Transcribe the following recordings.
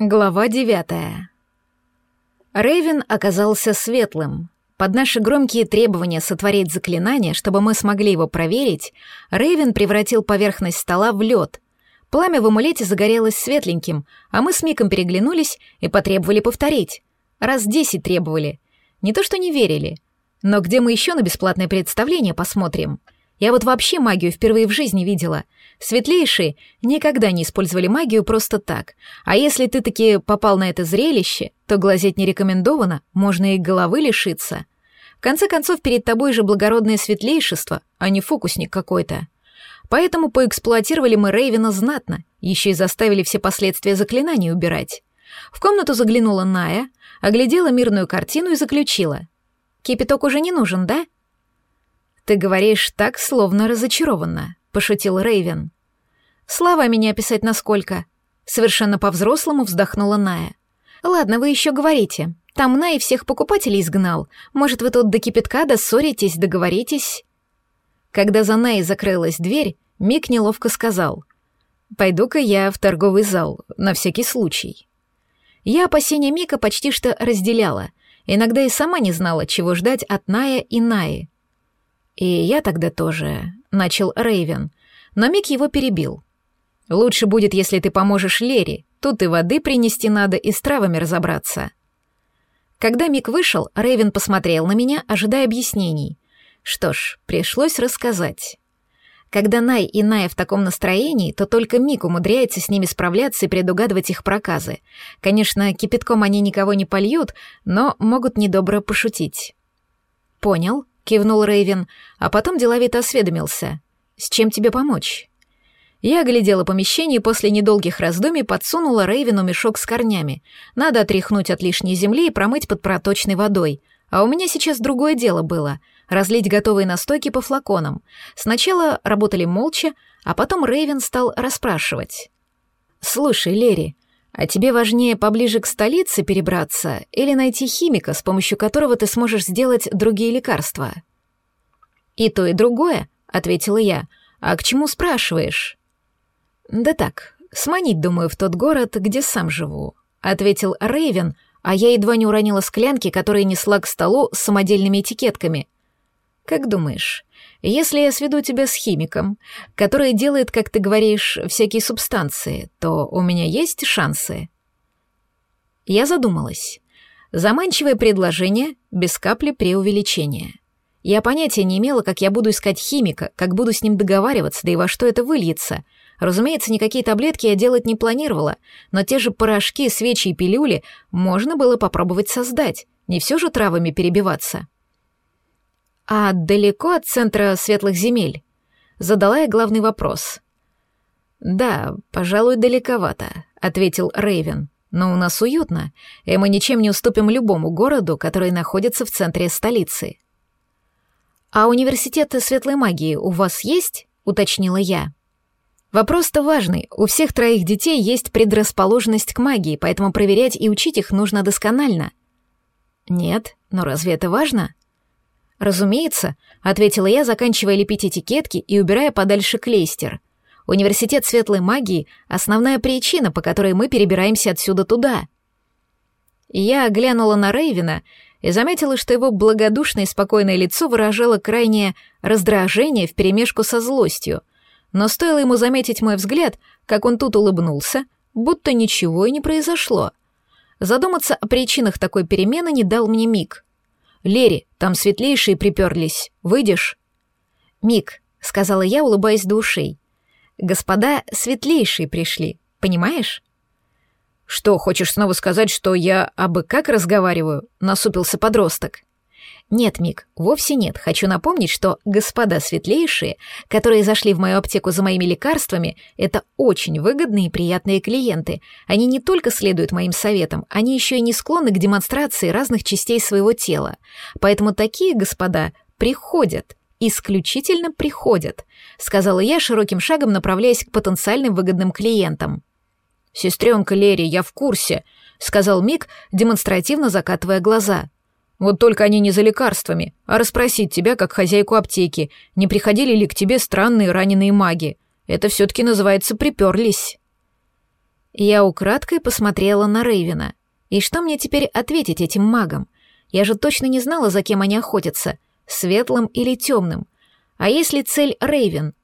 Глава девятая. Рейвен оказался светлым. Под наши громкие требования сотворить заклинание, чтобы мы смогли его проверить, Рейвен превратил поверхность стола в лед. Пламя в амулете загорелось светленьким, а мы с Миком переглянулись и потребовали повторить. Раз десять требовали. Не то что не верили. Но где мы еще на бесплатное представление посмотрим? Я вот вообще магию впервые в жизни видела — Светлейшие никогда не использовали магию просто так, а если ты таки попал на это зрелище, то глазеть не рекомендовано, можно и головы лишиться. В конце концов, перед тобой же благородное светлейшество, а не фокусник какой-то. Поэтому поэксплуатировали мы Рейвена знатно, еще и заставили все последствия заклинаний убирать. В комнату заглянула Ная, оглядела мирную картину и заключила. «Кипяток уже не нужен, да?» «Ты говоришь так, словно разочарованно», — пошутил Рейвен. «Слова меня описать насколько?» Совершенно по-взрослому вздохнула Ная. «Ладно, вы еще говорите. Там Най всех покупателей изгнал. Может, вы тут до кипятка доссоритесь, договоритесь?» Когда за Най закрылась дверь, Мик неловко сказал. «Пойду-ка я в торговый зал, на всякий случай». Я опасения Мика почти что разделяла. Иногда и сама не знала, чего ждать от Ная и Наи. И я тогда тоже, начал Рейвен, но Мик его перебил. Лучше будет, если ты поможешь Лере. Тут и воды принести надо, и с травами разобраться. Когда Мик вышел, Рейвен посмотрел на меня, ожидая объяснений. Что ж, пришлось рассказать. Когда Най и Ная в таком настроении, то только Мик умудряется с ними справляться и предугадывать их проказы. Конечно, кипятком они никого не польют, но могут недобро пошутить. «Понял», кивнул Рейвен, а потом деловито осведомился. «С чем тебе помочь?» Я оглядела помещение и после недолгих раздумий подсунула Рейвену мешок с корнями. Надо отряхнуть от лишней земли и промыть под проточной водой. А у меня сейчас другое дело было — разлить готовые настойки по флаконам. Сначала работали молча, а потом Рейвен стал расспрашивать. «Слушай, Лери, а тебе важнее поближе к столице перебраться или найти химика, с помощью которого ты сможешь сделать другие лекарства? И то, и другое, ответила я. А к чему спрашиваешь? Да так, сманить, думаю, в тот город, где сам живу, ответил Рейвен, а я едва не уронила склянки, которые несла к столу с самодельными этикетками. Как думаешь, если я сведу тебя с химиком, который делает, как ты говоришь, всякие субстанции, то у меня есть шансы. Я задумалась. Заманчивое предложение, без капли преувеличения. Я понятия не имела, как я буду искать химика, как буду с ним договариваться, да и во что это выльется. Разумеется, никакие таблетки я делать не планировала, но те же порошки, свечи и пилюли можно было попробовать создать, не все же травами перебиваться. «А далеко от центра светлых земель?» Задала я главный вопрос. «Да, пожалуй, далековато», — ответил Рейвен. «Но у нас уютно, и мы ничем не уступим любому городу, который находится в центре столицы». «А университет светлой магии у вас есть?» — уточнила я. Вопрос-то важный. У всех троих детей есть предрасположенность к магии, поэтому проверять и учить их нужно досконально. Нет, но разве это важно? «Разумеется», — ответила я, заканчивая лепить этикетки и убирая подальше клейстер. «Университет светлой магии — основная причина, по которой мы перебираемся отсюда туда». Я глянула на Рейвина и заметила, что его благодушное и спокойное лицо выражало крайнее раздражение вперемешку со злостью. Но стоило ему заметить мой взгляд, как он тут улыбнулся, будто ничего и не произошло. Задуматься о причинах такой перемены не дал мне миг — «Лери, там светлейшие приперлись. Выйдешь?» «Мик», — сказала я, улыбаясь до ушей. «Господа светлейшие пришли, понимаешь?» «Что, хочешь снова сказать, что я абы как разговариваю?» — насупился подросток. «Нет, Мик, вовсе нет. Хочу напомнить, что господа светлейшие, которые зашли в мою аптеку за моими лекарствами, это очень выгодные и приятные клиенты. Они не только следуют моим советам, они еще и не склонны к демонстрации разных частей своего тела. Поэтому такие господа приходят, исключительно приходят», — сказала я широким шагом, направляясь к потенциальным выгодным клиентам. «Сестренка Лерри, я в курсе», — сказал Мик, демонстративно закатывая глаза. Вот только они не за лекарствами, а расспросить тебя, как хозяйку аптеки, не приходили ли к тебе странные раненые маги. Это все-таки называется «приперлись». Я украдкой посмотрела на Рейвена. И что мне теперь ответить этим магам? Я же точно не знала, за кем они охотятся, светлым или темным. А если цель Рейвен?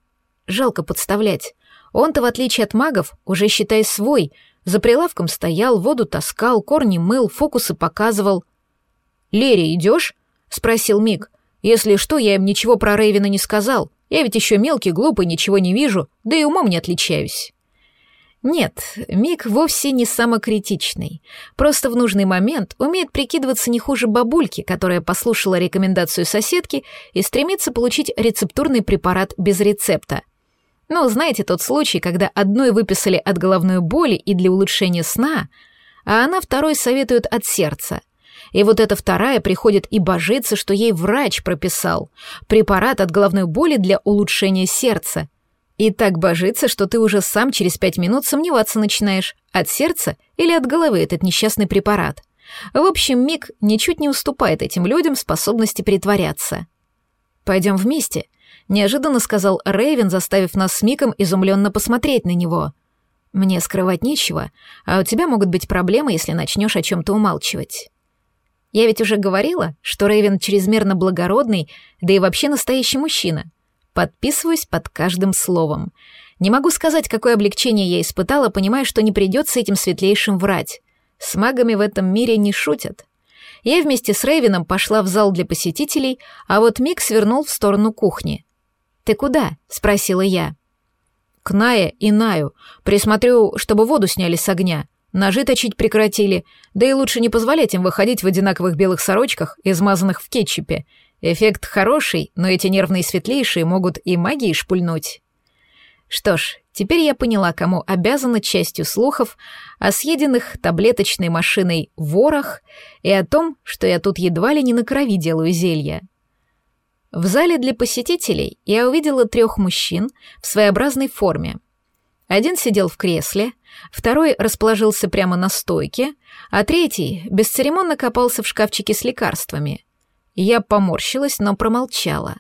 Жалко подставлять. Он-то, в отличие от магов, уже считай свой. За прилавком стоял, воду таскал, корни мыл, фокусы показывал. «Лерри, идешь?» — спросил Мик. «Если что, я им ничего про Рейвена не сказал. Я ведь еще мелкий, глупый, ничего не вижу, да и умом не отличаюсь». Нет, Мик вовсе не самокритичный. Просто в нужный момент умеет прикидываться не хуже бабульки, которая послушала рекомендацию соседки и стремится получить рецептурный препарат без рецепта. Ну, знаете тот случай, когда одной выписали от головной боли и для улучшения сна, а она второй советует от сердца. И вот эта вторая приходит и божится, что ей врач прописал препарат от головной боли для улучшения сердца, и так божится, что ты уже сам через пять минут сомневаться начинаешь, от сердца или от головы этот несчастный препарат. В общем, Мик ничуть не уступает этим людям способности притворяться. «Пойдем вместе», — неожиданно сказал Рейвен, заставив нас с Миком изумленно посмотреть на него. «Мне скрывать нечего, а у тебя могут быть проблемы, если начнешь о чем-то умалчивать». Я ведь уже говорила, что Рейвен чрезмерно благородный, да и вообще настоящий мужчина. Подписываюсь под каждым словом. Не могу сказать, какое облегчение я испытала, понимая, что не придется этим светлейшим врать. С магами в этом мире не шутят. Я вместе с Рейвином пошла в зал для посетителей, а вот Мик свернул в сторону кухни. «Ты куда?» — спросила я. «К Ная и Наю. Присмотрю, чтобы воду сняли с огня. Ножи точить прекратили, да и лучше не позволять им выходить в одинаковых белых сорочках, измазанных в кетчупе. Эффект хороший, но эти нервные светлейшие могут и магией шпульнуть. Что ж, теперь я поняла, кому обязана частью слухов о съеденных таблеточной машиной ворах и о том, что я тут едва ли не на крови делаю зелья. В зале для посетителей я увидела трех мужчин в своеобразной форме. Один сидел в кресле, второй расположился прямо на стойке, а третий бесцеремонно копался в шкафчике с лекарствами — я поморщилась, но промолчала.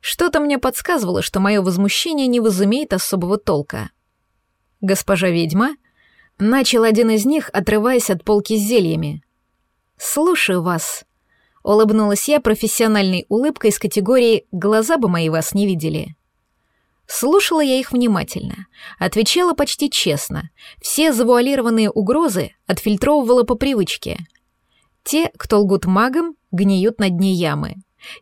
Что-то мне подсказывало, что мое возмущение не возымеет особого толка. «Госпожа ведьма?» Начал один из них, отрываясь от полки с зельями. «Слушаю вас», — улыбнулась я профессиональной улыбкой из категории «глаза бы мои вас не видели». Слушала я их внимательно, отвечала почти честно, все завуалированные угрозы отфильтровывала по привычке. Те, кто лгут магам, гниют на дне ямы.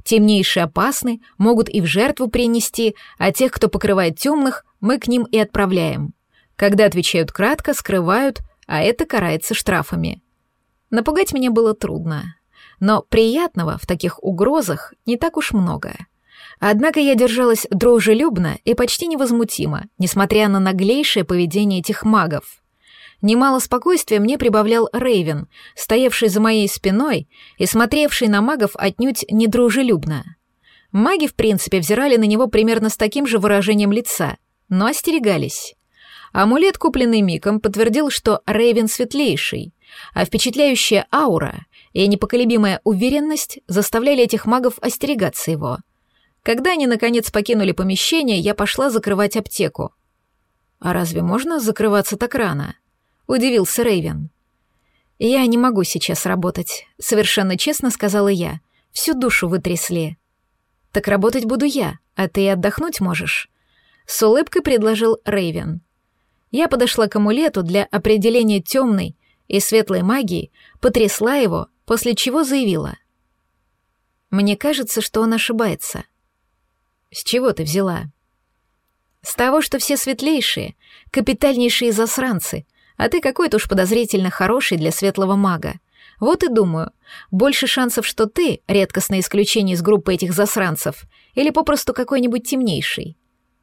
Темнейшие опасны, могут и в жертву принести, а тех, кто покрывает темных, мы к ним и отправляем. Когда отвечают кратко, скрывают, а это карается штрафами. Напугать меня было трудно. Но приятного в таких угрозах не так уж много. Однако я держалась дружелюбно и почти невозмутимо, несмотря на наглейшее поведение этих магов. Немало спокойствия мне прибавлял Рейвен, стоявший за моей спиной и смотревший на магов отнюдь недружелюбно. Маги, в принципе, взирали на него примерно с таким же выражением лица, но остерегались. Амулет, купленный Миком, подтвердил, что Рейвен светлейший, а впечатляющая аура и непоколебимая уверенность заставляли этих магов остерегаться его. Когда они, наконец, покинули помещение, я пошла закрывать аптеку. А разве можно закрываться так рано? удивился Рейвен. «Я не могу сейчас работать», — совершенно честно сказала я. «Всю душу вытрясли». «Так работать буду я, а ты отдохнуть можешь», — с улыбкой предложил Рейвен. Я подошла к амулету для определения темной и светлой магии, потрясла его, после чего заявила. «Мне кажется, что он ошибается». «С чего ты взяла?» «С того, что все светлейшие, капитальнейшие засранцы, а ты какой-то уж подозрительно хороший для светлого мага. Вот и думаю, больше шансов, что ты — редкостное исключение из группы этих засранцев, или попросту какой-нибудь темнейший.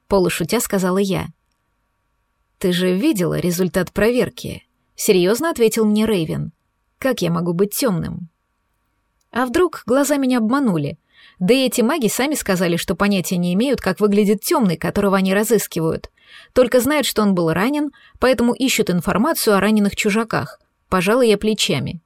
Полушутя сказала я. «Ты же видела результат проверки?» — серьезно ответил мне Рейвен. «Как я могу быть темным?» А вдруг глаза меня обманули? Да и эти маги сами сказали, что понятия не имеют, как выглядит темный, которого они разыскивают. Только знают, что он был ранен, поэтому ищут информацию о раненых чужаках. Пожалуй, я плечами.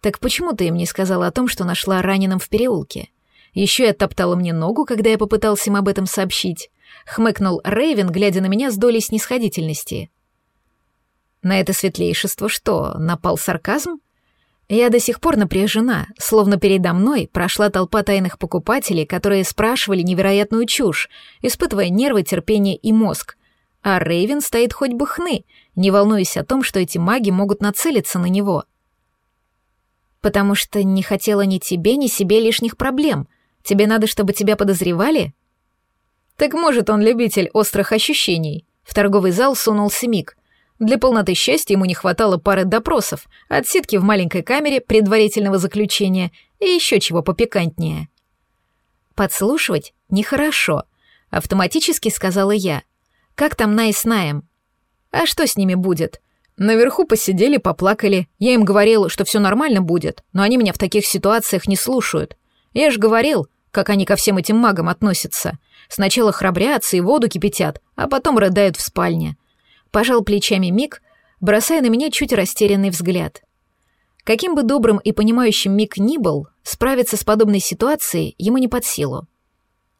Так почему ты им не сказала о том, что нашла раненым в переулке? Еще и оттоптала мне ногу, когда я попытался им об этом сообщить. Хмыкнул Рейвен, глядя на меня с долей снисходительности. На это светлейшество что, напал сарказм? Я до сих пор напряжена, словно передо мной прошла толпа тайных покупателей, которые спрашивали невероятную чушь, испытывая нервы, терпение и мозг. А Рейвен стоит хоть бы хны, не волнуясь о том, что эти маги могут нацелиться на него. «Потому что не хотела ни тебе, ни себе лишних проблем. Тебе надо, чтобы тебя подозревали?» «Так может, он любитель острых ощущений?» В торговый зал сунулся Мик — для полноты счастья ему не хватало пары допросов, отсидки в маленькой камере предварительного заключения и еще чего попикантнее. «Подслушивать нехорошо», — автоматически сказала я. «Как там Най с Наем?» «А что с ними будет?» Наверху посидели, поплакали. Я им говорил, что все нормально будет, но они меня в таких ситуациях не слушают. Я же говорил, как они ко всем этим магам относятся. Сначала храбрятся и воду кипятят, а потом рыдают в спальне. Пожал плечами Мик, бросая на меня чуть растерянный взгляд. Каким бы добрым и понимающим Мик ни был, справиться с подобной ситуацией ему не под силу.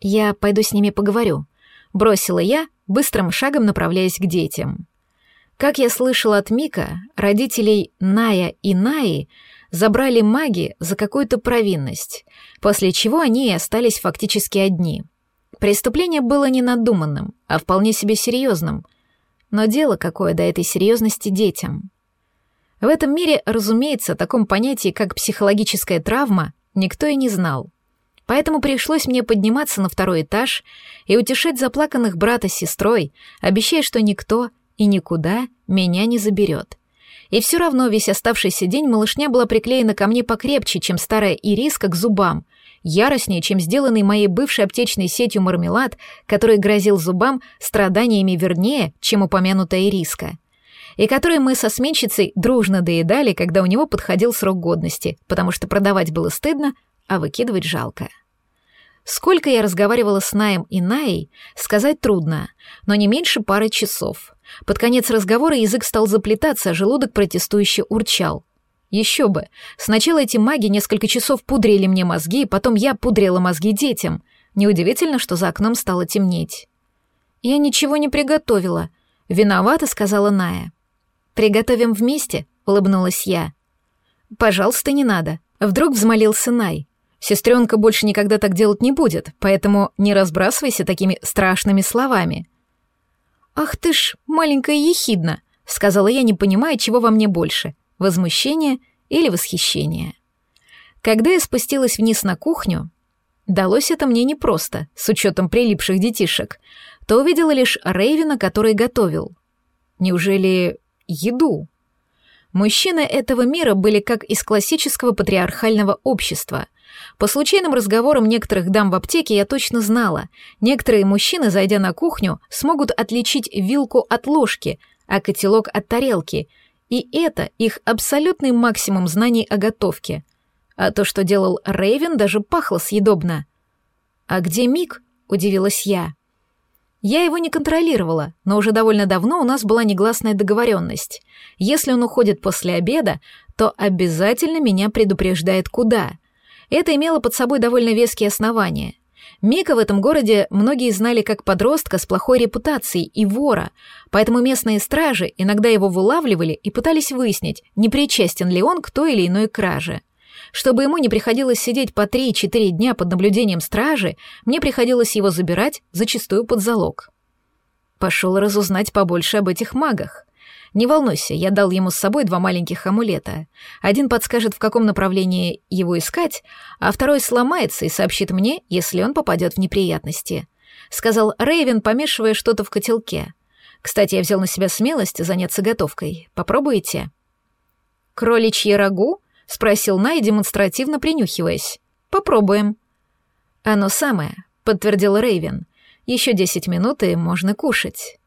«Я пойду с ними поговорю», — бросила я, быстрым шагом направляясь к детям. Как я слышала от Мика, родителей Ная и Наи забрали маги за какую-то провинность, после чего они и остались фактически одни. Преступление было не надуманным, а вполне себе серьезным, но дело какое до этой серьезности детям. В этом мире, разумеется, о таком понятии, как психологическая травма, никто и не знал. Поэтому пришлось мне подниматься на второй этаж и утешать заплаканных брата с сестрой, обещая, что никто и никуда меня не заберет. И все равно весь оставшийся день малышня была приклеена ко мне покрепче, чем старая ириска к зубам, яростнее, чем сделанный моей бывшей аптечной сетью мармелад, который грозил зубам страданиями вернее, чем упомянутая риска, и который мы со сменщицей дружно доедали, когда у него подходил срок годности, потому что продавать было стыдно, а выкидывать жалко. Сколько я разговаривала с Наем и Наей, сказать трудно, но не меньше пары часов. Под конец разговора язык стал заплетаться, а желудок протестующе урчал — еще бы. Сначала эти маги несколько часов пудрили мне мозги, потом я пудрила мозги детям. Неудивительно, что за окном стало темнеть. Я ничего не приготовила. Виновата, сказала Ная. Приготовим вместе, улыбнулась я. Пожалуйста, не надо. Вдруг взмолился Най. Сестренка больше никогда так делать не будет, поэтому не разбрасывайся такими страшными словами. Ах ты ж, маленькая ехидна, сказала я, не понимая, чего во мне больше возмущение или восхищение. Когда я спустилась вниз на кухню, далось это мне непросто, с учетом прилипших детишек, то увидела лишь Рейвина, который готовил. Неужели еду? Мужчины этого мира были как из классического патриархального общества. По случайным разговорам некоторых дам в аптеке я точно знала, некоторые мужчины, зайдя на кухню, смогут отличить вилку от ложки, а котелок от тарелки — и это их абсолютный максимум знаний о готовке. А то, что делал Рейвен, даже пахло съедобно. «А где Мик?» — удивилась я. Я его не контролировала, но уже довольно давно у нас была негласная договоренность. Если он уходит после обеда, то обязательно меня предупреждает куда. Это имело под собой довольно веские основания. Мика в этом городе многие знали как подростка с плохой репутацией и вора, поэтому местные стражи иногда его вылавливали и пытались выяснить, не причастен ли он к той или иной краже. Чтобы ему не приходилось сидеть по 3-4 дня под наблюдением стражи, мне приходилось его забирать, зачастую под залог. Пошел разузнать побольше об этих магах. Не волнуйся, я дал ему с собой два маленьких амулета. Один подскажет, в каком направлении его искать, а второй сломается и сообщит мне, если он попадет в неприятности», — сказал Рейвен, помешивая что-то в котелке. «Кстати, я взял на себя смелость заняться готовкой. Попробуете?» «Кроличье рагу?» — спросил Най, демонстративно принюхиваясь. «Попробуем». «Оно самое», — подтвердил Рейвен. «Еще десять минут, и можно кушать».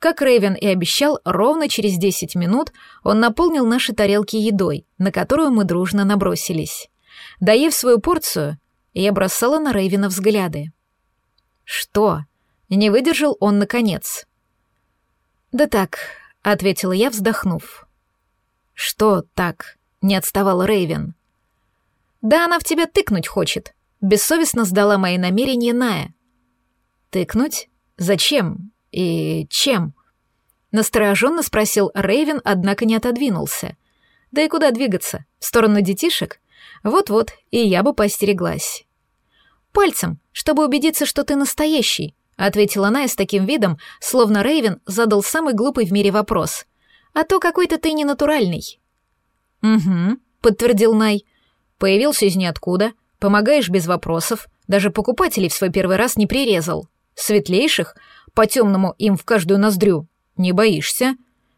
Как Рэйвен и обещал, ровно через 10 минут он наполнил наши тарелки едой, на которую мы дружно набросились. Доев свою порцию, я бросала на Рэйвена взгляды. «Что?» — не выдержал он наконец. «Да так», — ответила я, вздохнув. «Что так?» — не отставал Рэйвен. «Да она в тебя тыкнуть хочет», — бессовестно сдала мои намерения Ная. «Тыкнуть? Зачем? И чем? Настороженно спросил Рейвен, однако не отодвинулся. Да и куда двигаться? В сторону детишек? Вот-вот, и я бы постереглась. Пальцем, чтобы убедиться, что ты настоящий, ответила Ная с таким видом, словно Рейвен задал самый глупый в мире вопрос. А то какой-то ты ненатуральный. Угу, подтвердил Най. Появился из ниоткуда, помогаешь без вопросов, даже покупателей в свой первый раз не прирезал. Светлейших, по темному им в каждую ноздрю, не боишься.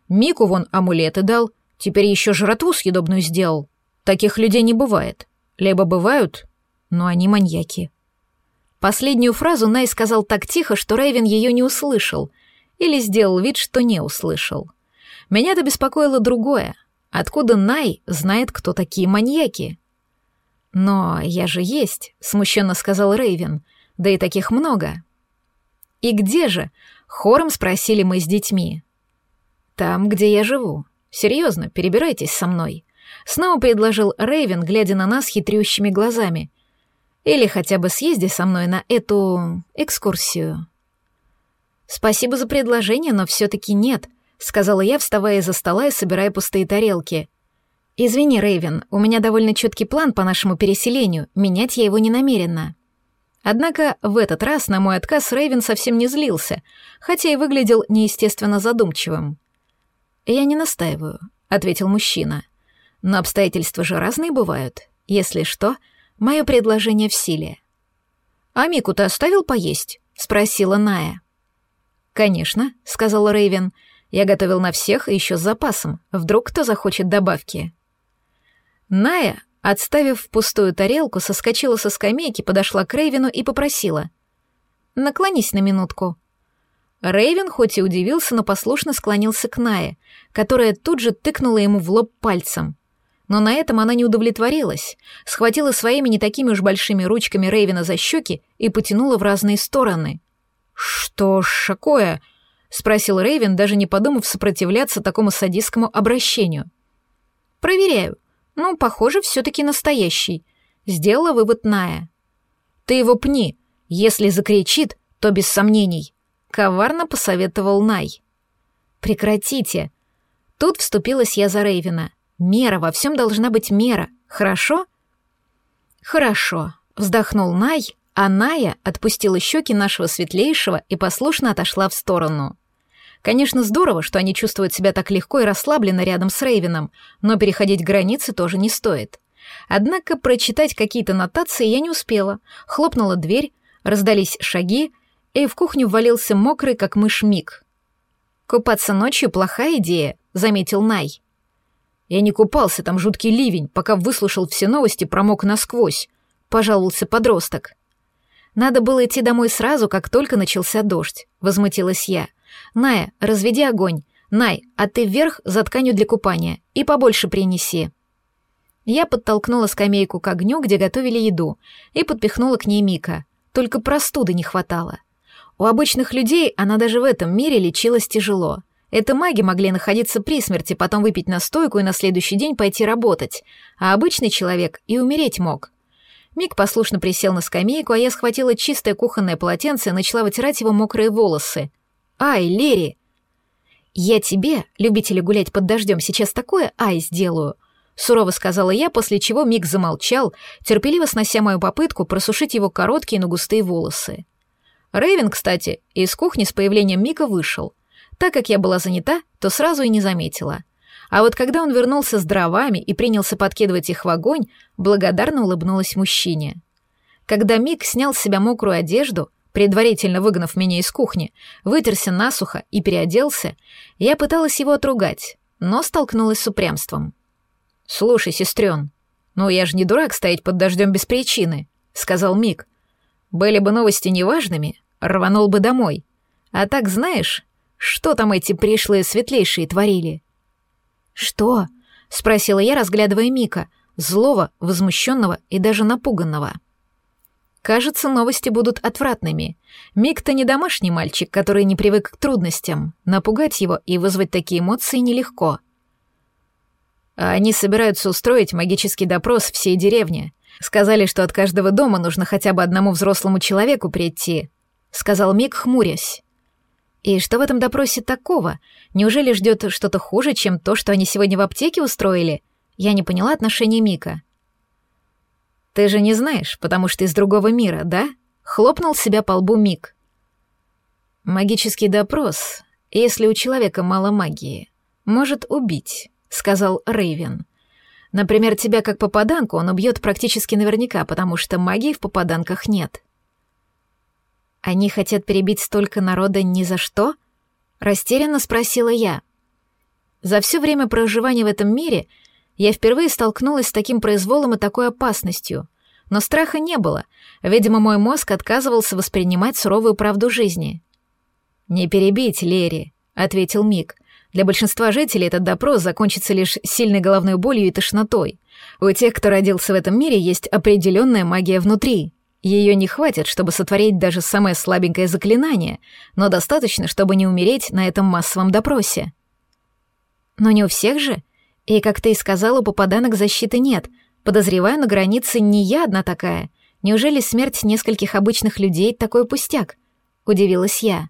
Мику вон амулеты дал, теперь еще жратву съедобную сделал. Таких людей не бывает. Либо бывают, но они маньяки. Последнюю фразу Най сказал так тихо, что Рейвен ее не услышал, или сделал вид, что не услышал. Меня-то беспокоило другое. Откуда Най знает, кто такие маньяки? «Но я же есть», — смущенно сказал Рейвен, — «да и таких много». «И где же?» — хором спросили мы с детьми. «Там, где я живу. Серьезно, перебирайтесь со мной», — снова предложил Рейвен, глядя на нас хитрющими глазами — или хотя бы съезди со мной на эту экскурсию. Спасибо за предложение, но все-таки нет, сказала я, вставая из-за стола и собирая пустые тарелки. Извини, Рейвен, у меня довольно четкий план по нашему переселению, менять я его не намерена. Однако в этот раз на мой отказ Рейвен совсем не злился, хотя и выглядел неестественно задумчивым. «Я не настаиваю», — ответил мужчина. «Но обстоятельства же разные бывают. Если что, Мое предложение в силе. «А Мику ты оставил поесть?» — спросила Ная. «Конечно», — сказал Рейвен. «Я готовил на всех и еще с запасом. Вдруг кто захочет добавки». Ная, отставив пустую тарелку, соскочила со скамейки, подошла к Рейвену и попросила. «Наклонись на минутку». Рейвен хоть и удивился, но послушно склонился к Нае, которая тут же тыкнула ему в лоб пальцем. Но на этом она не удовлетворилась, схватила своими не такими уж большими ручками Рейвена за щеки и потянула в разные стороны. «Что ж такое?» — спросил Рейвен, даже не подумав сопротивляться такому садистскому обращению. «Проверяю. Ну, похоже, все-таки настоящий», — сделала вывод Ная. «Ты его пни. Если закричит, то без сомнений», — коварно посоветовал Най. «Прекратите». Тут вступилась я за Рейвена — Мера, во всем должна быть мера, хорошо? Хорошо, вздохнул Най, а Ная отпустила щеки нашего светлейшего и послушно отошла в сторону. Конечно, здорово, что они чувствуют себя так легко и расслабленно рядом с Рейвином, но переходить границы тоже не стоит. Однако прочитать какие-то нотации я не успела. Хлопнула дверь, раздались шаги, и в кухню ввалился мокрый, как мышь Мик. «Купаться ночью — плохая идея», — заметил Най. Я не купался, там жуткий ливень, пока выслушал все новости, промок насквозь», — пожаловался подросток. «Надо было идти домой сразу, как только начался дождь», — возмутилась я. «Ная, разведи огонь. Най, а ты вверх за тканью для купания и побольше принеси». Я подтолкнула скамейку к огню, где готовили еду, и подпихнула к ней Мика. Только простуды не хватало. У обычных людей она даже в этом мире лечилась тяжело — это маги могли находиться при смерти, потом выпить настойку и на следующий день пойти работать, а обычный человек и умереть мог. Мик послушно присел на скамейку, а я схватила чистое кухонное полотенце и начала вытирать его мокрые волосы. «Ай, Лери!» «Я тебе, любители гулять под дождем, сейчас такое ай сделаю», — сурово сказала я, после чего Мик замолчал, терпеливо снося мою попытку просушить его короткие, но густые волосы. Рэйвен, кстати, из кухни с появлением Мика вышел — так как я была занята, то сразу и не заметила. А вот когда он вернулся с дровами и принялся подкидывать их в огонь, благодарно улыбнулась мужчине. Когда Мик снял с себя мокрую одежду, предварительно выгнав меня из кухни, вытерся насухо и переоделся, я пыталась его отругать, но столкнулась с упрямством. «Слушай, сестрен, ну я же не дурак стоять под дождем без причины», — сказал Мик. «Были бы новости неважными, рванул бы домой. А так, знаешь, что там эти пришлые светлейшие творили? Что? спросила я, разглядывая Мика, злого, возмущенного и даже напуганного. Кажется, новости будут отвратными. Мик-то не домашний мальчик, который не привык к трудностям. Напугать его и вызвать такие эмоции нелегко. Они собираются устроить магический допрос всей деревне. Сказали, что от каждого дома нужно хотя бы одному взрослому человеку прийти, сказал Мик, хмурясь. И что в этом допросе такого? Неужели ждет что-то хуже, чем то, что они сегодня в аптеке устроили? Я не поняла отношения Мика. «Ты же не знаешь, потому что из другого мира, да?» — хлопнул себя по лбу Мик. «Магический допрос, если у человека мало магии, может убить», — сказал Рейвен. «Например, тебя как попаданку он убьет практически наверняка, потому что магии в попаданках нет». «Они хотят перебить столько народа ни за что?» — растерянно спросила я. За все время проживания в этом мире — я впервые столкнулась с таким произволом и такой опасностью. Но страха не было. Видимо, мой мозг отказывался воспринимать суровую правду жизни. «Не перебить, Лери», — ответил Мик. «Для большинства жителей этот допрос закончится лишь сильной головной болью и тошнотой. У тех, кто родился в этом мире, есть определенная магия внутри. Ее не хватит, чтобы сотворить даже самое слабенькое заклинание, но достаточно, чтобы не умереть на этом массовом допросе». «Но не у всех же», и, как ты и сказала, попаданок защиты нет. Подозреваю, на границе не я одна такая. Неужели смерть нескольких обычных людей — такой пустяк? Удивилась я.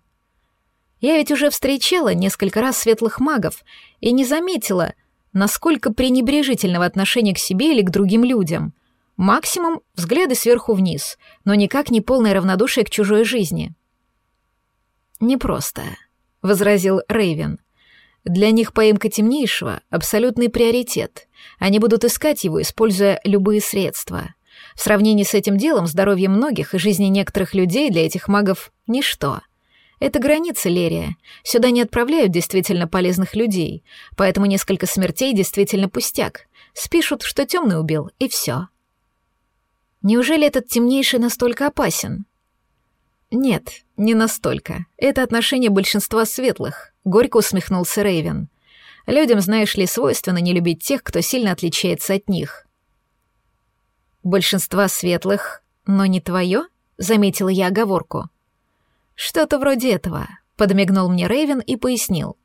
Я ведь уже встречала несколько раз светлых магов и не заметила, насколько пренебрежительного отношения к себе или к другим людям. Максимум — взгляды сверху вниз, но никак не полное равнодушие к чужой жизни. «Непросто», — возразил Рейвен. Для них поимка темнейшего — абсолютный приоритет. Они будут искать его, используя любые средства. В сравнении с этим делом здоровье многих и жизни некоторых людей для этих магов — ничто. Это граница Лерия. Сюда не отправляют действительно полезных людей, поэтому несколько смертей действительно пустяк. Спишут, что темный убил, и все. Неужели этот темнейший настолько опасен? Нет, не настолько. Это отношение большинства светлых. Горько усмехнулся Рейвен. Людям, знаешь ли, свойственно не любить тех, кто сильно отличается от них. Большинство светлых, но не твое? Заметила я оговорку. Что-то вроде этого, подмигнул мне Рейвен и пояснил.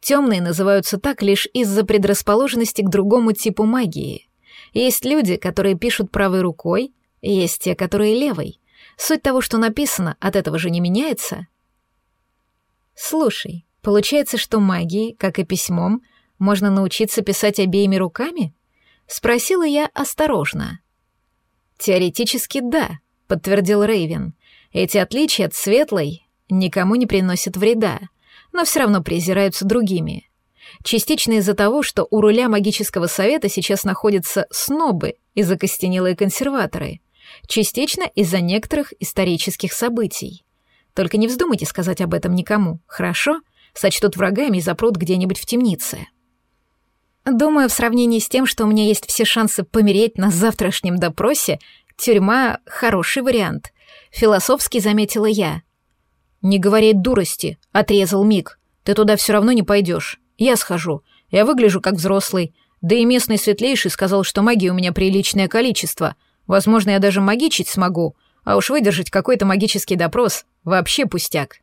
Темные называются так лишь из-за предрасположенности к другому типу магии. Есть люди, которые пишут правой рукой, есть те, которые левой. Суть того, что написано, от этого же не меняется. Слушай, Получается, что магии, как и письмом, можно научиться писать обеими руками? Спросила я осторожно. Теоретически да, подтвердил Рейвен. Эти отличия от светлой никому не приносят вреда, но все равно презираются другими. Частично из-за того, что у руля магического совета сейчас находятся снобы и закостенелые консерваторы, частично из-за некоторых исторических событий. Только не вздумайте сказать об этом никому, хорошо? сочтут врагами и запрут где-нибудь в темнице. Думаю, в сравнении с тем, что у меня есть все шансы помереть на завтрашнем допросе, тюрьма — хороший вариант. Философски заметила я. «Не говори дурости», — отрезал Мик. «Ты туда все равно не пойдешь. Я схожу. Я выгляжу как взрослый. Да и местный светлейший сказал, что магии у меня приличное количество. Возможно, я даже магичить смогу. А уж выдержать какой-то магический допрос — вообще пустяк».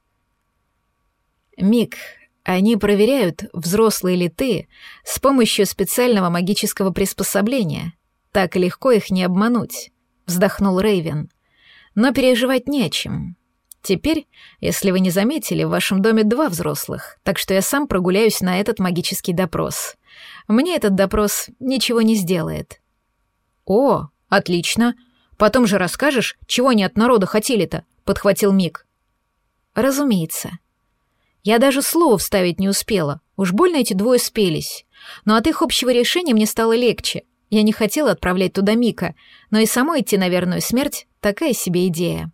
Мик, они проверяют, взрослые ли ты, с помощью специального магического приспособления. Так легко их не обмануть, вздохнул Рейвен. Но переживать не о чем. Теперь, если вы не заметили, в вашем доме два взрослых, так что я сам прогуляюсь на этот магический допрос. Мне этот допрос ничего не сделает. О, отлично. Потом же расскажешь, чего они от народа хотели-то, подхватил Мик. Разумеется. Я даже слова вставить не успела. Уж больно эти двое спелись. Но от их общего решения мне стало легче. Я не хотела отправлять туда Мика, но и самой идти на верную смерть — такая себе идея.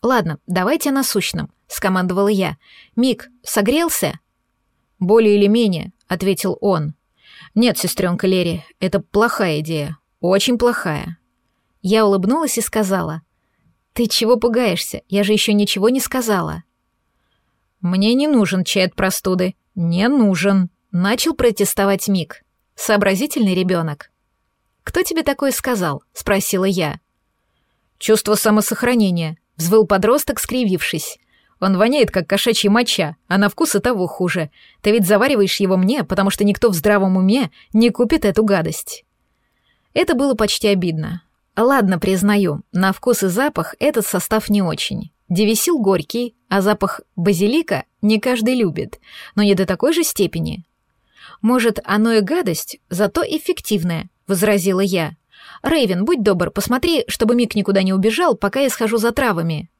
«Ладно, давайте о насущном», — скомандовала я. «Мик, согрелся?» «Более или менее», — ответил он. «Нет, сестренка Лери, это плохая идея. Очень плохая». Я улыбнулась и сказала. «Ты чего пугаешься? Я же еще ничего не сказала». «Мне не нужен чай от простуды. Не нужен», — начал протестовать Мик. Сообразительный ребенок. «Кто тебе такое сказал?» — спросила я. «Чувство самосохранения», — взвыл подросток, скривившись. «Он воняет, как кошачья моча, а на вкус и того хуже. Ты ведь завариваешь его мне, потому что никто в здравом уме не купит эту гадость». Это было почти обидно. Ладно, признаю, на вкус и запах этот состав не очень. Девисил горький, а запах базилика не каждый любит, но не до такой же степени. Может, оно и гадость, зато эффективное, возразила я. Рейвен, будь добр, посмотри, чтобы Мик никуда не убежал, пока я схожу за травами.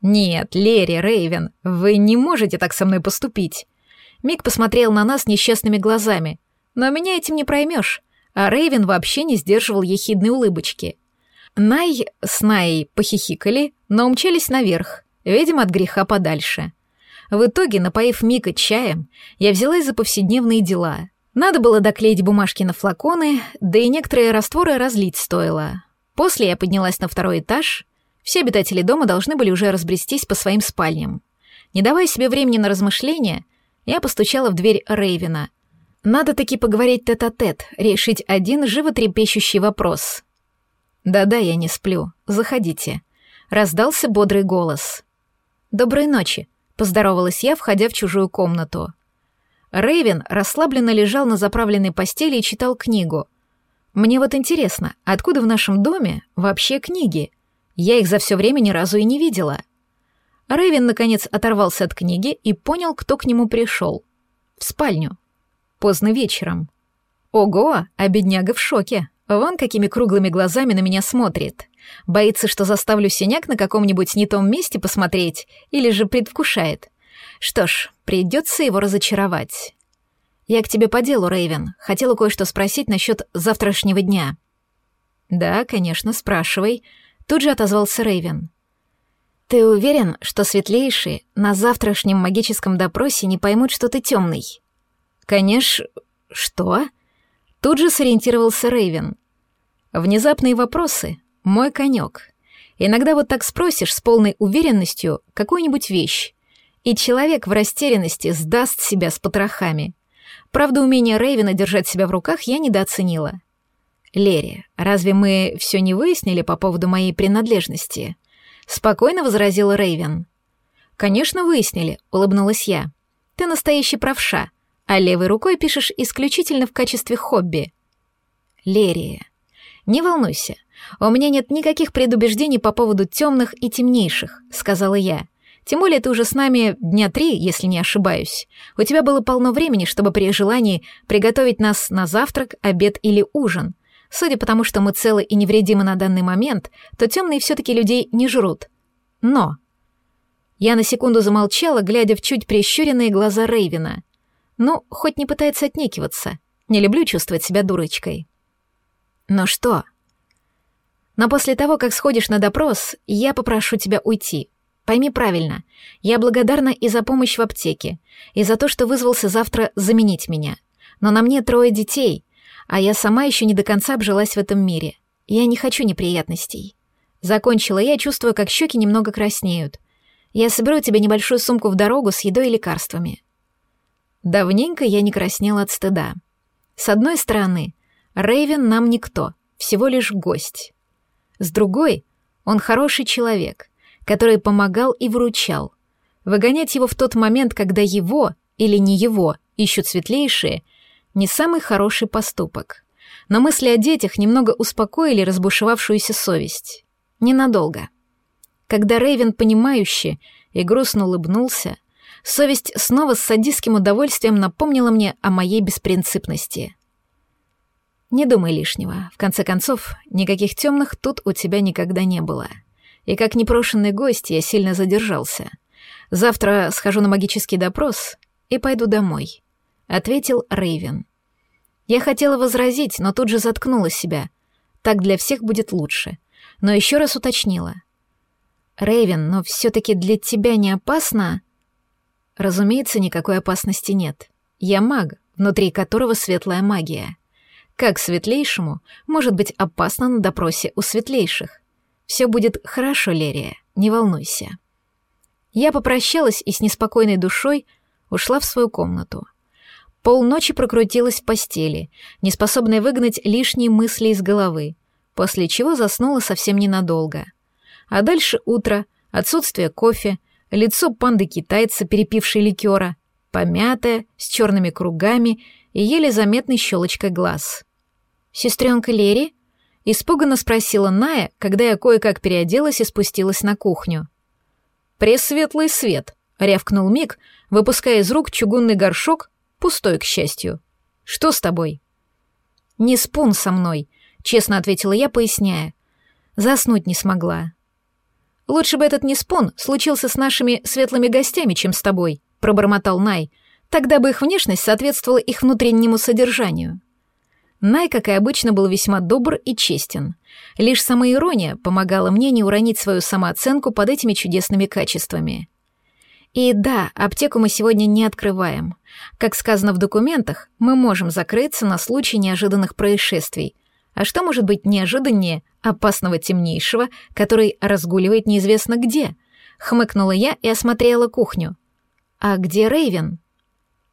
Нет, Лерри, Рейвен, вы не можете так со мной поступить. Мик посмотрел на нас несчастными глазами. Но меня этим не проймешь. А Рейвен вообще не сдерживал ехидной улыбочки. Най с Най похихикали, но умчались наверх, видимо, от греха подальше. В итоге, напоив Мика чаем, я взялась за повседневные дела. Надо было доклеить бумажки на флаконы, да и некоторые растворы разлить стоило. После я поднялась на второй этаж. Все обитатели дома должны были уже разбрестись по своим спальням. Не давая себе времени на размышления, я постучала в дверь Рейвена. Надо таки поговорить тет-а-тет, -тет, решить один животрепещущий вопрос. «Да-да, я не сплю. Заходите». Раздался бодрый голос. «Доброй ночи», — поздоровалась я, входя в чужую комнату. Рейвен расслабленно лежал на заправленной постели и читал книгу. «Мне вот интересно, откуда в нашем доме вообще книги? Я их за все время ни разу и не видела». Рейвен, наконец, оторвался от книги и понял, кто к нему пришел. В спальню. Поздно вечером. Ого, а бедняга в шоке. Вон какими круглыми глазами на меня смотрит. Боится, что заставлю синяк на каком-нибудь не том месте посмотреть, или же предвкушает. Что ж, придется его разочаровать. Я к тебе по делу, Рейвен. Хотела кое-что спросить насчет завтрашнего дня. Да, конечно, спрашивай. Тут же отозвался Рейвен. Ты уверен, что светлейшие на завтрашнем магическом допросе не поймут, что ты темный? Конечно. Что? Тут же сориентировался Рейвен. Внезапные вопросы — мой конек. Иногда вот так спросишь с полной уверенностью какую-нибудь вещь, и человек в растерянности сдаст себя с потрохами. Правда, умение Рейвена держать себя в руках я недооценила. «Лерри, разве мы все не выяснили по поводу моей принадлежности?» Спокойно возразил Рейвен. «Конечно, выяснили», — улыбнулась я. «Ты настоящий правша а левой рукой пишешь исключительно в качестве хобби. Лерия. Не волнуйся, у меня нет никаких предубеждений по поводу темных и темнейших, сказала я. Тем более ты уже с нами дня три, если не ошибаюсь. У тебя было полно времени, чтобы при желании приготовить нас на завтрак, обед или ужин. Судя по тому, что мы целы и невредимы на данный момент, то темные все-таки людей не жрут. Но... Я на секунду замолчала, глядя в чуть прищуренные глаза Рейвина — ну, хоть не пытается отнекиваться. Не люблю чувствовать себя дурочкой. Но что? Но после того, как сходишь на допрос, я попрошу тебя уйти. Пойми правильно, я благодарна и за помощь в аптеке, и за то, что вызвался завтра заменить меня. Но на мне трое детей, а я сама еще не до конца обжилась в этом мире. Я не хочу неприятностей. Закончила я, чувствуя, как щеки немного краснеют. Я соберу тебе небольшую сумку в дорогу с едой и лекарствами. Давненько я не краснела от стыда. С одной стороны, Рейвен нам никто, всего лишь гость. С другой, он хороший человек, который помогал и выручал. Выгонять его в тот момент, когда его или не его ищут светлейшие, не самый хороший поступок. Но мысли о детях немного успокоили разбушевавшуюся совесть. Ненадолго. Когда Рейвен понимающе и грустно улыбнулся, Совесть снова с садистским удовольствием напомнила мне о моей беспринципности. Не думай лишнего. В конце концов, никаких темных тут у тебя никогда не было. И как непрошенный гость я сильно задержался. Завтра схожу на магический допрос и пойду домой, ответил Рейвен. Я хотела возразить, но тут же заткнула себя. Так для всех будет лучше. Но еще раз уточнила. Рейвен, но все-таки для тебя не опасно? Разумеется, никакой опасности нет. Я маг, внутри которого светлая магия. Как светлейшему может быть опасно на допросе у светлейших? Все будет хорошо, Лерия, не волнуйся. Я попрощалась и с неспокойной душой ушла в свою комнату. Полночи прокрутилась в постели, неспособная выгнать лишние мысли из головы, после чего заснула совсем ненадолго. А дальше утро, отсутствие кофе — лицо панды-китайца, перепившей ликера, помятое, с черными кругами и еле заметной щелочкой глаз. «Сестренка Лери?» — испуганно спросила Ная, когда я кое-как переоделась и спустилась на кухню. «Пресветлый свет», — рявкнул Мик, выпуская из рук чугунный горшок, пустой, к счастью. «Что с тобой?» «Не спун со мной», — честно ответила я, поясняя. Заснуть не смогла. «Лучше бы этот неспон случился с нашими светлыми гостями, чем с тобой», — пробормотал Най. «Тогда бы их внешность соответствовала их внутреннему содержанию». Най, как и обычно, был весьма добр и честен. Лишь самоирония помогала мне не уронить свою самооценку под этими чудесными качествами. И да, аптеку мы сегодня не открываем. Как сказано в документах, мы можем закрыться на случай неожиданных происшествий. А что может быть неожиданнее опасного темнейшего, который разгуливает неизвестно где? Хмыкнула я и осмотрела кухню. А где Рейвен?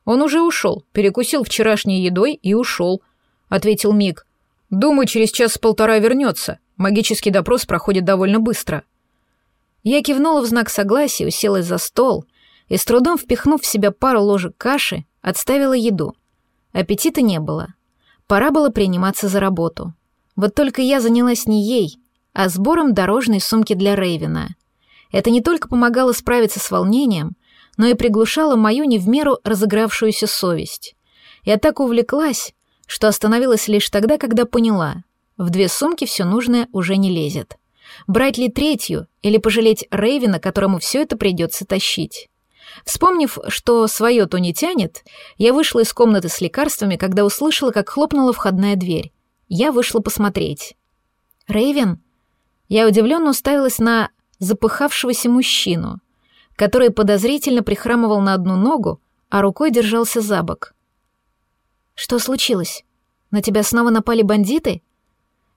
Он уже ушел, перекусил вчерашней едой и ушел, ответил Мик. Думаю, через час-полтора вернется. Магический допрос проходит довольно быстро. Я кивнула в знак согласия, уселась за стол и, с трудом впихнув в себя пару ложек каши, отставила еду. Аппетита не было. Пора было приниматься за работу. Вот только я занялась не ей, а сбором дорожной сумки для Рейвена. Это не только помогало справиться с волнением, но и приглушало мою не в меру разыгравшуюся совесть. Я так увлеклась, что остановилась лишь тогда, когда поняла, в две сумки все нужное уже не лезет. Брать ли третью или пожалеть Рейвена, которому все это придется тащить? Вспомнив, что свое то не тянет, я вышла из комнаты с лекарствами, когда услышала, как хлопнула входная дверь. Я вышла посмотреть. Рейвен? Я удивленно уставилась на запыхавшегося мужчину, который подозрительно прихрамывал на одну ногу, а рукой держался за бок. «Что случилось? На тебя снова напали бандиты?»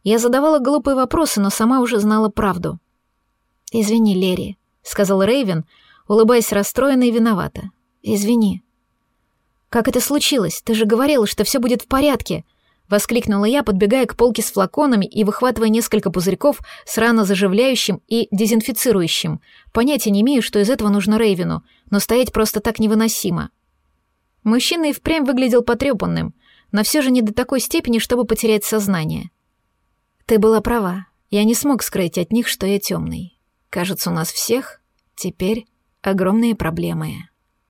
Я задавала глупые вопросы, но сама уже знала правду. «Извини, Лерри», — сказал Рейвен, улыбаясь расстроенно и виновато. «Извини». «Как это случилось? Ты же говорила, что все будет в порядке», — воскликнула я, подбегая к полке с флаконами и выхватывая несколько пузырьков с рано заживляющим и дезинфицирующим. Понятия не имею, что из этого нужно Рейвену, но стоять просто так невыносимо. Мужчина и впрямь выглядел потрепанным, но все же не до такой степени, чтобы потерять сознание. «Ты была права. Я не смог скрыть от них, что я темный. Кажется, у нас всех теперь огромные проблемы».